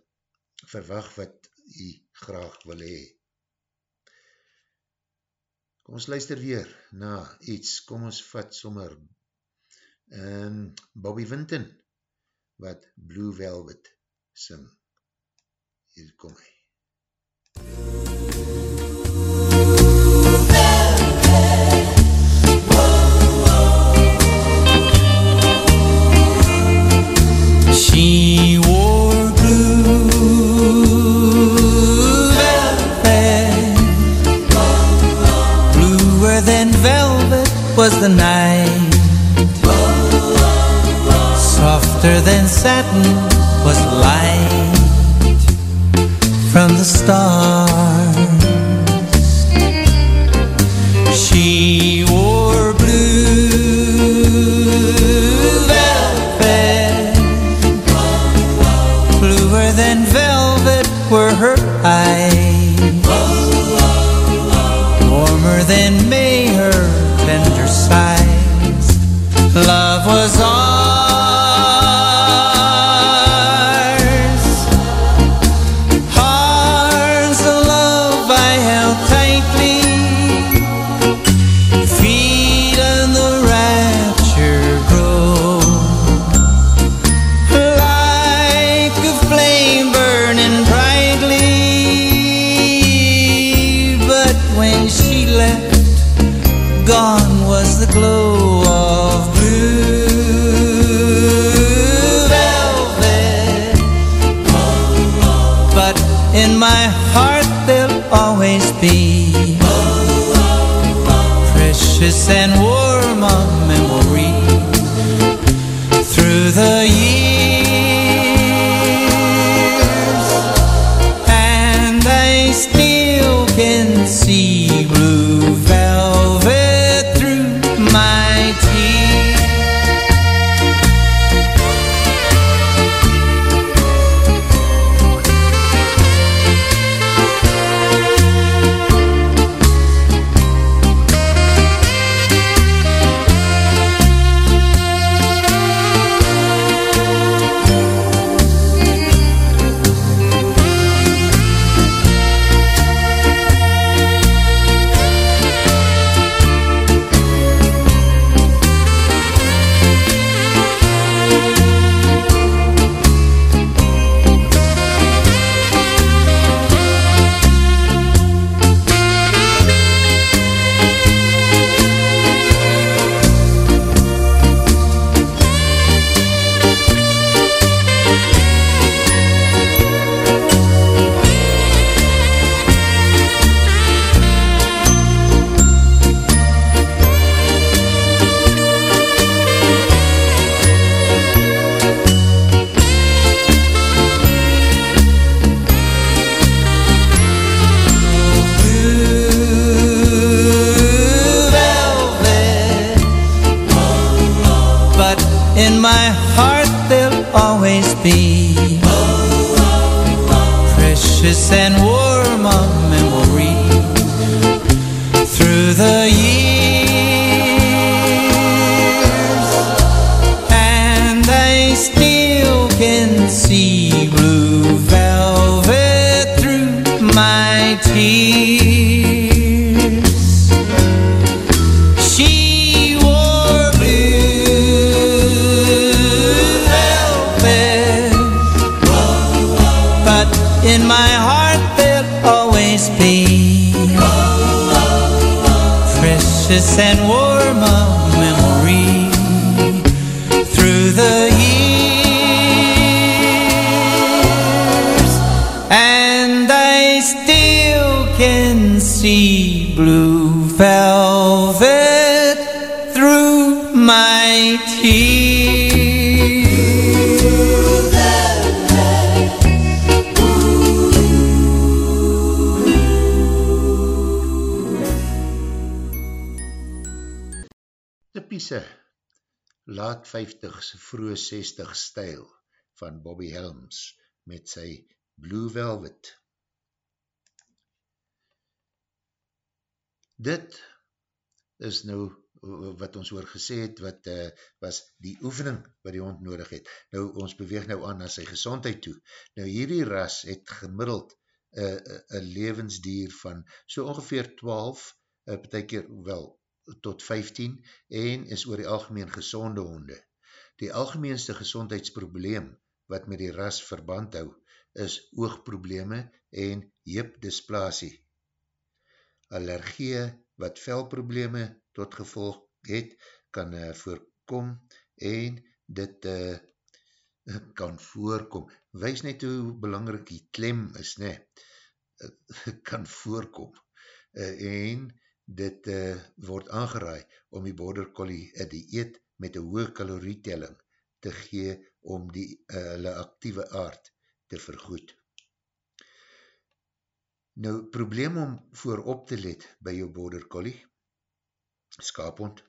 verwag wat hy graag wil hee. Kom ons luister weer na iets, kom ons vat sommer um, Bobby Winton, wat Blue Velvet sing. Hier kom hy. She was the night, softer than satin was light from the stars. She wore blue velvet, bluer than velvet were her typiese laat 50s, vroeg 60 stijl van Bobby Helms met sy Blue Velvet. Dit is nou wat ons oor gesê het, wat uh, was die oefening wat die hond nodig het. Nou, ons beweeg nou aan na sy gezondheid toe. Nou, hierdie ras het gemiddeld een uh, uh, levensdier van so ongeveer 12, uh, betek wel tot 15, en is oor die algemeen gezonde honde. Die algemeenste gezondheidsprobleem wat met die ras verband hou, is oogprobleme en heepdysplasie. Allergie wat velprobleme tot gevolg het, kan uh, voorkom en dit uh, kan voorkom. Wees net hoe belangrijk die klem is, ne? Uh, kan voorkom. Uh, en dit uh, word aangeraai om die border collie een dieet met een hoge kalorietelling te gee om die uh, hulle actieve aard te vergoed. Nou, probleem om voorop te let by jou border collie, skaaphond.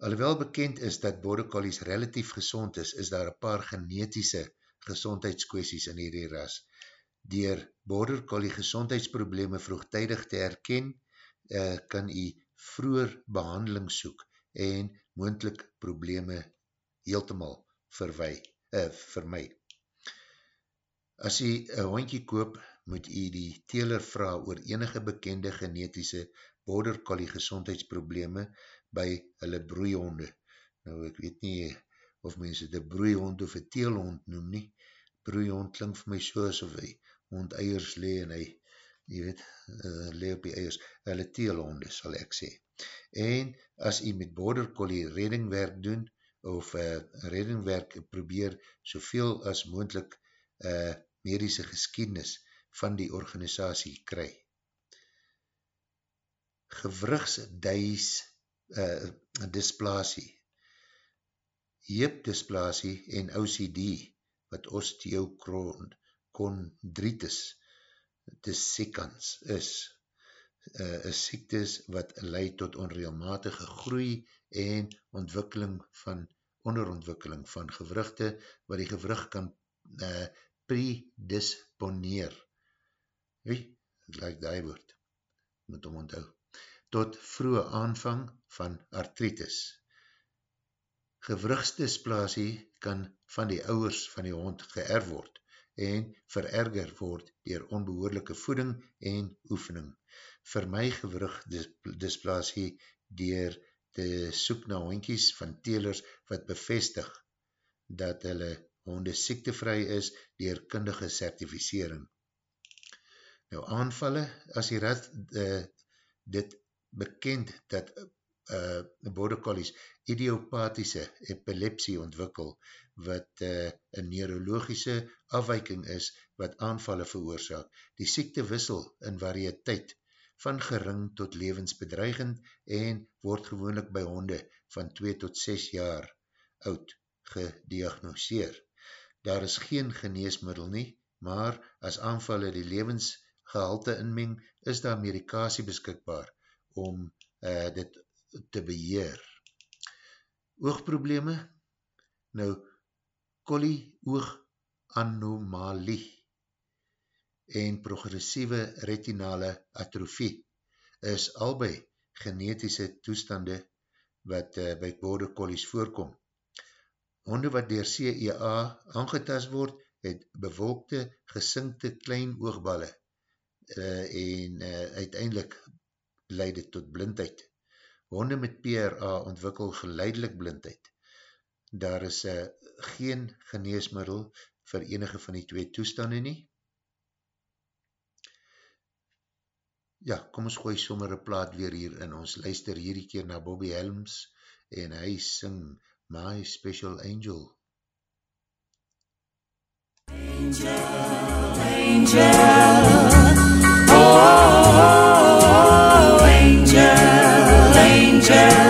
Alhoewel bekend is dat border collies relatief gezond is, is daar een paar genetische gezondheidskwesties in hierdie ras. Door border collie gezondheidsprobleme vroegtijdig te herken, uh, kan jy vroer behandeling soek en moendlik probleme heeltemal verwij, uh, vermy. As jy een hondje koop, moet jy die teler vraag oor enige bekende genetische border collie gezondheidsprobleme by hulle broeihonde. Nou ek weet nie of mense dit broeihond of een teelhond noem nie. Broeihond klink vir my so asof hy hond eiers le en hy, jy weet, uh, le op die eiers. Hulle teelhonde sal ek sê. En as jy met border collie reddingwerk doen of uh, reddingwerk probeer soveel as moendlik uh, medische geskiednis van die organisatie kry gewrigsduis uh, dysplasie, heepdysplasie en OCD, wat osteochondritis dissecans is, uh, is siektes wat leid tot onrealmatige groei en ontwikkeling van onderontwikkeling van gewrigte, wat die gewrig kan uh, predisponeer. Wie? Het lyk die woord. Moet om onthou tot vroege aanvang van artritis. Gewrichtsdysplasie kan van die ouwers van die hond geërf word en vererger word dier onbehoorlijke voeding en oefening. Vir my gewrichtsdysplasie dier te soek na hondkies van telers wat bevestig dat hulle honde siektevrij is dier kundige certificering. Nou aanvallen, as die rad uh, dit bekend dat uh, border collies idiopathische epilepsie ontwikkel wat uh, een neurologische afwijking is wat aanvallen veroorzaak. Die siekte wissel in variëteit van gering tot levensbedreigend en word gewoonlik by honde van 2 tot 6 jaar oud gediagnoseer. Daar is geen geneesmiddel nie, maar as aanvallen die levensgehalte inmeng, is daar medikasie beskikbaar om uh, dit te beheer. Oogprobleme, nou, kolie ooganomalie en progressieve retinale atrofie is albei genetische toestande wat uh, by border collies voorkom. Honde wat dier CEA aangetast word, het bewolkte, gesinkte klein oogballe uh, en uh, uiteindelik leide tot blindheid. Honde met PRA ontwikkel geleidelik blindheid. Daar is uh, geen geneesmiddel vir enige van die twee toestande nie. Ja, kom ons gooi sommer een plaat weer hier in. Ons luister hierdie keer na Bobby Helms en hy sing My Special Angel. Angel, angel, Yeah.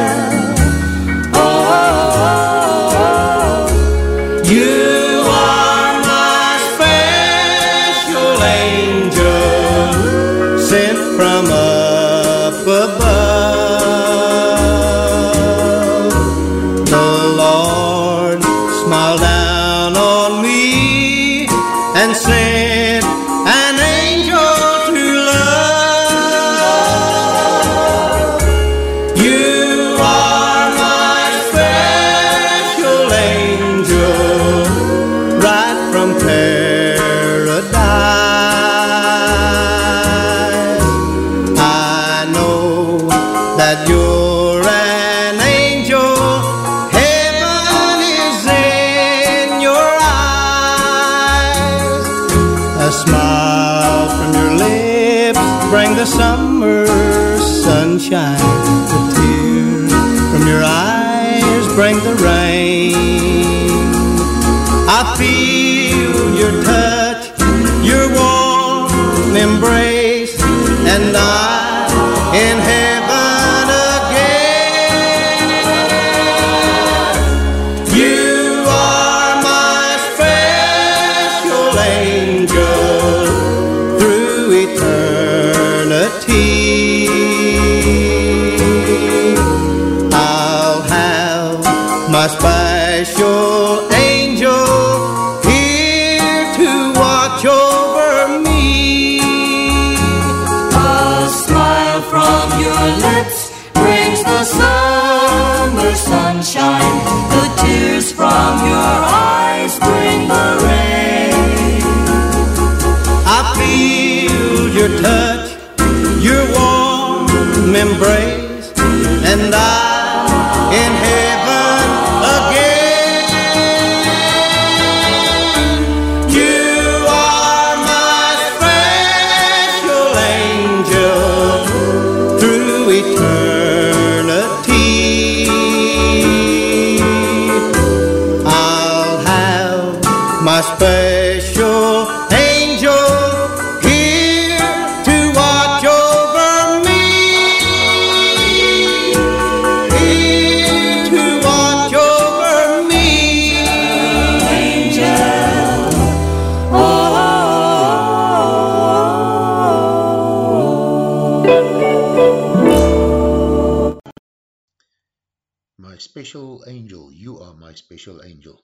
Special angel, you are my special angel.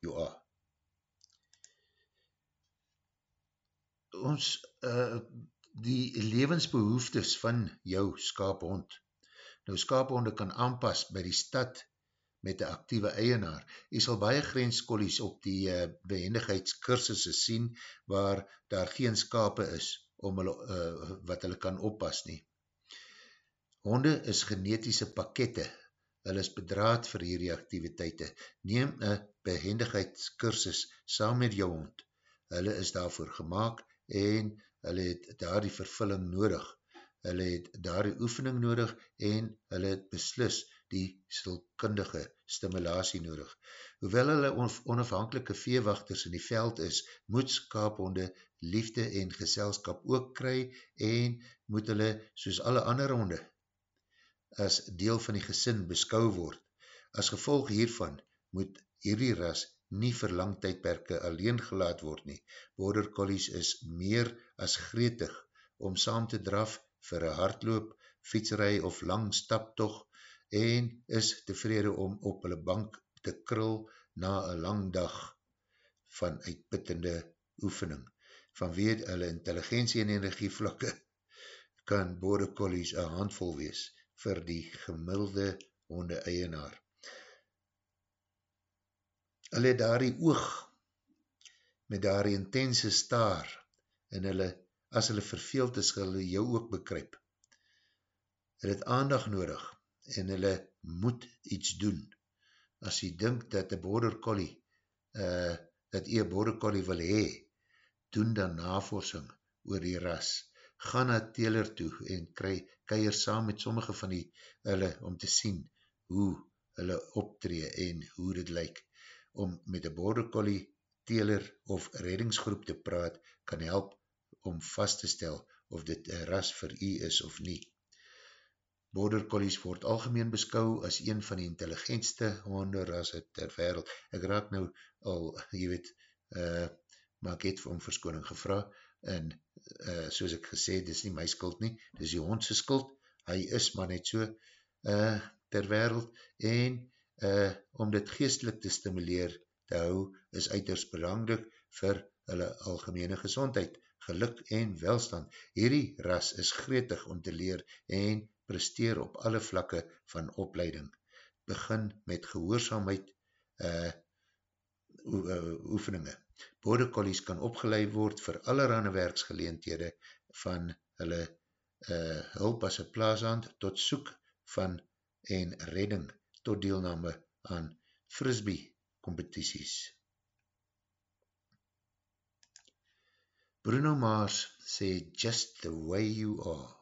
You are. Ons, uh, die levensbehoeftes van jou skaaphond. Nou skaaphonde kan aanpas by die stad met die actieve eienaar. Jy sal baie grenskollies op die uh, behendigheidskursusse sien waar daar geen skape is om hulle, uh, wat hulle kan oppas nie. Honde is genetische pakette hulle is bedraad vir hierdie activiteite. Neem een behendigheidskursus saam met jou hond. Hulle is daarvoor gemaakt en hulle het daar die vervulling nodig. Hulle het daar die oefening nodig en hulle het beslis die stilkundige stimulatie nodig. Hoewel hulle onafhankelike veewachters in die veld is, moet skaaphonde liefde en geselskap ook kry en moet hulle, soos alle ander honde, as deel van die gesin beskou word. As gevolg hiervan moet hierdie ras nie vir lang tydperke alleen gelaat word nie. Border Collies is meer as gretig om saam te draf vir een hardloop, fietsrij of lang staptog en is tevrede om op hulle bank te krul na een lang dag van uitputtende oefening. Vanweer hulle intelligentie en energievlakke kan Border Collies een handvol wees vir die gemiddelde honde eienaar. Hulle het daar die oog met daar die intense staar en hulle, as hulle verveeld is, hulle jou ook bekryp. Hulle het aandag nodig en hulle moet iets doen. As jy dink dat een border collie uh, dat jy een border collie wil hee, doen dan navorsing oor die ras. Ga na teler toe en kry keier saam met sommige van die hulle om te sien hoe hulle optree en hoe dit lyk. Om met een border collie teler of reddingsgroep te praat kan help om vast te stel of dit een ras vir u is of nie. Border collies word algemeen beskou as een van die intelligentste honderrasse ter wereld. Ek raak nou al, jy weet, uh, maar ek het om verskoning gevra en uh, soos ek gesê, dit is nie my skuld nie, dit is die hondse skuld, hy is maar net so uh, ter wereld en uh, om dit geestelik te stimuleer te hou, is uiters belangrijk vir hulle algemene gezondheid, geluk en welstand. Hierdie ras is gretig om te leer en presteer op alle vlakke van opleiding. Begin met gehoorzaamheid uh, oefeninge. Border collies kan opgeleid word vir allerhande werksgeleenthede van hulle uh, hulp as een plaashand tot soek van en redding tot deelname aan frisbee competities. Bruno Mars sê Just the way you are.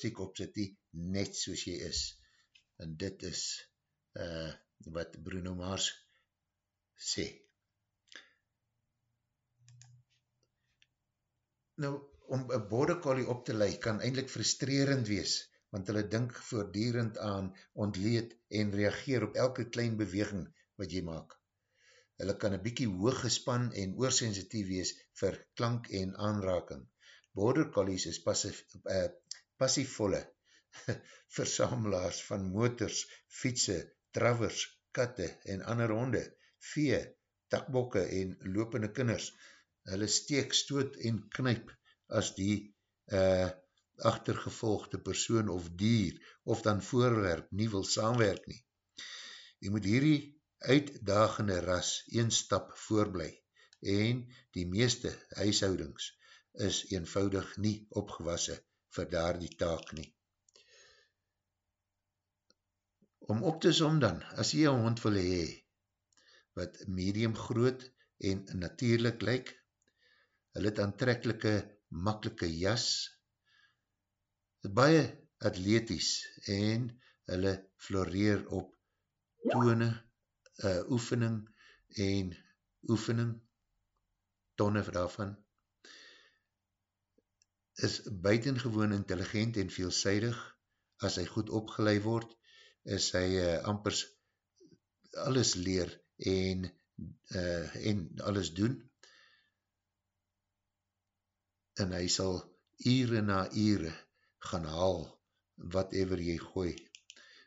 Lipstick opzet nie, net soos jy is. En dit is uh, wat Bruno Mars sê. Nou, om een border collie op te lei kan eindelijk frustrerend wees, want hulle dink voortdurend aan ontleed en reageer op elke klein beweging wat jy maak. Hulle kan een bykie hoog gespan en oorsensitief wees vir klank en aanraking. Border collies is passief, uh, passievolle versamelaars van motors, fietse, travers, katte en ander honde, vee, takbokke en lopende kinders. Hulle steek, stoot en knyp as die uh, achtergevolgde persoon of dier of dan voorwerp nie wil saamwerk nie. Jy moet hierdie uitdagende ras een stap voorblij en die meeste huishoudings is eenvoudig nie opgewasse vir daar die taak nie. Om op te som dan, as jy een hond wil hee, wat medium groot en natuurlijk lyk, hulle het aantrekkelike, makkelike jas, baie atleties en hulle floreer op tone, uh, oefening en oefening, tonne daarvan, is buitengewoon intelligent en veelzijdig, as hy goed opgeleid word, is hy uh, ampers alles leer en, uh, en alles doen, en hy sal ure na ure gaan haal, whatever jy gooi.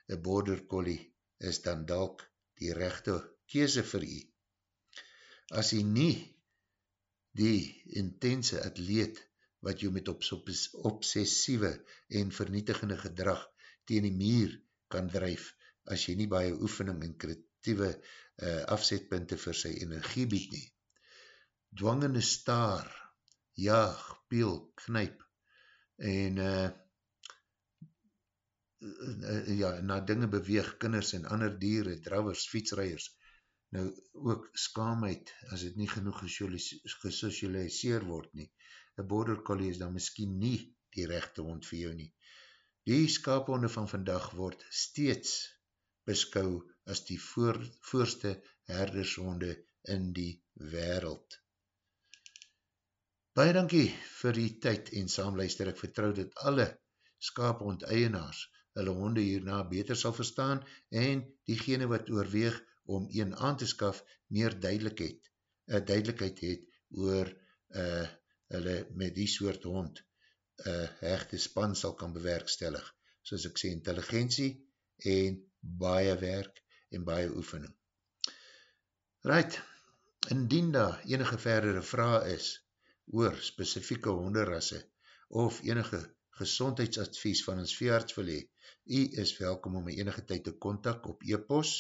Een border collie is dan dalk die rechte kese vir jy. as hy nie die intense atleet wat jou met obsessieve en vernietigende gedrag teen die muur kan drijf, as jy nie baie oefening en kreatieve uh, afzetpunte vir sy energie bied nie. Dwangende staar, jaag, peel, knyp en uh, ja, na dinge beweeg, kinders en ander dieren, drouwers, fietsrijers, nou ook skaamheid, as het nie genoeg gesocialiseer word nie. Een border collie is dan miskien nie die rechte hond vir jou nie. Die skaaphonde van vandag word steeds beskou as die voor, voorste herdershonde in die wereld. Baie dankie vir die tyd en saamluister. Ek vertrouw dat alle skaaphond eienaars hulle honde hierna beter sal verstaan en diegene wat oorweeg om een aan te skaf meer duidelijkheid, uh, duidelijkheid het oor uh, hulle met die soort hond uh, hechte span sal kan bewerkstellig, soos ek sê intelligentie en baie werk en baie oefening. Right, indien daar enige verdere vraag is oor specifieke honderrasse of enige gezondheidsadvies van ons veearts wil hee, U is welkom om enige tyd te kontak op e-pos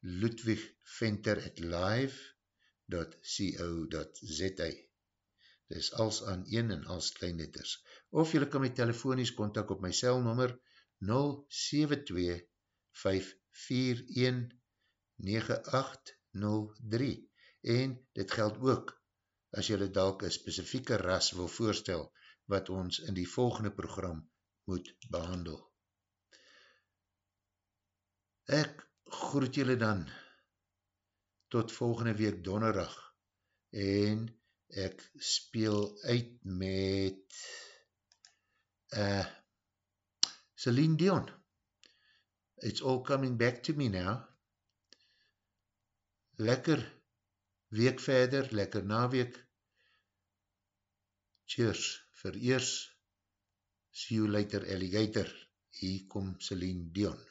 ludwigventer at live.co.za Dis als aan 1 en als klein letters. Of jylle kan my telefonies kontak op my celnummer 072 541 9803 en dit geld ook as jylle dalk een specifieke ras wil voorstel wat ons in die volgende program moet behandel. Ek groet julle dan tot volgende week donderdag en ek speel uit met uh, Celine Dion. It's all coming back to me now. Lekker week verder, lekker naweek. Cheers, vereers. See you later, alligator. Hier kom Celine Dion.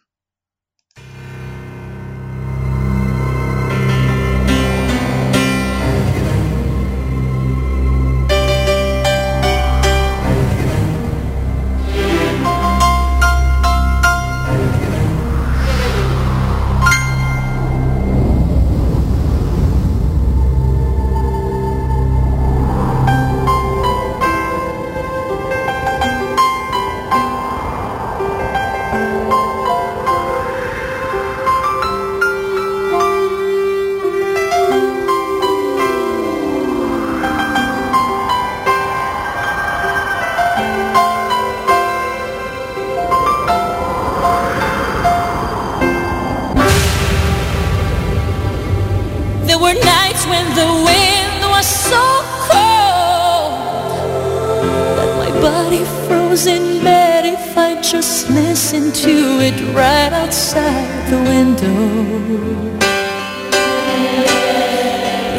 body frozen, bed if I just listen to it right outside the window.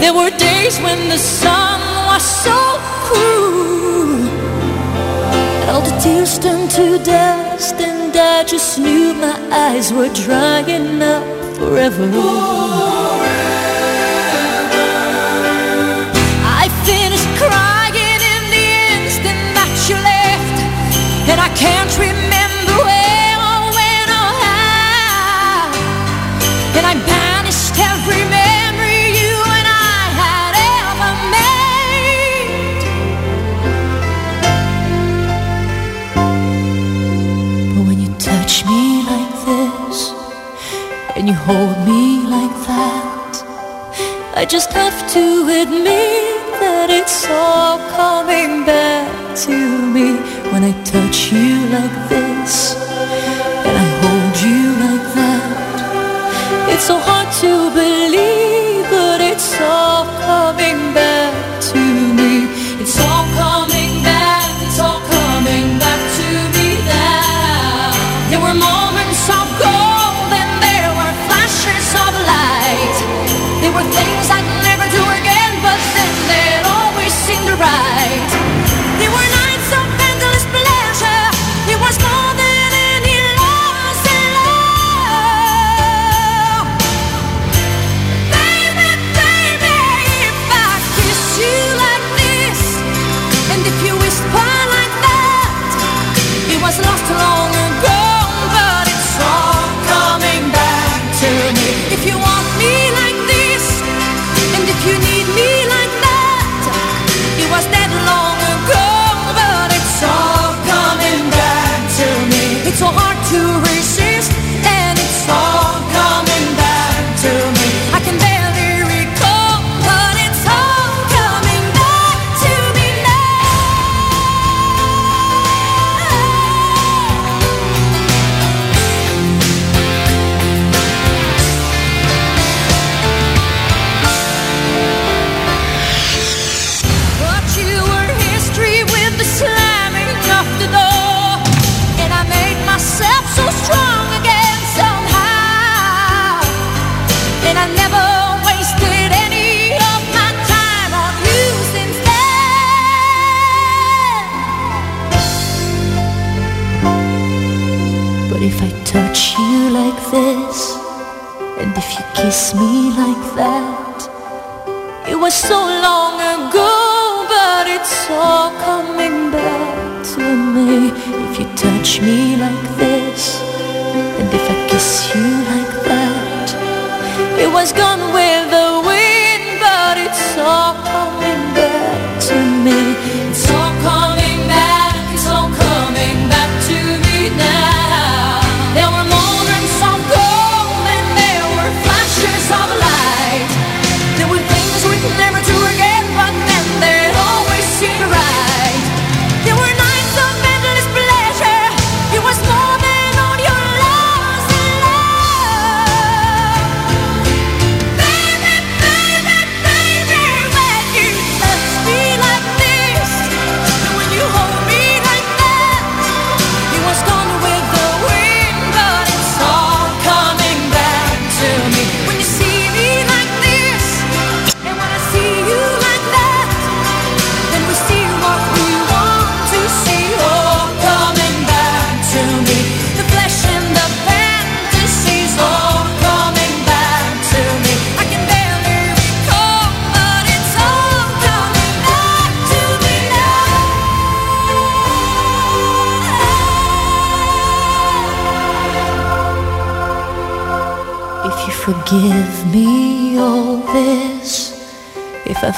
There were days when the sun was so cruel. All the tears turned to dust and I just knew my eyes were drying up forever. you hold me like that. I just have to admit that it's all coming back to me When I touch you like this. And I hold you like that. It's so hard to believe But it's all coming back.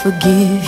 Forgive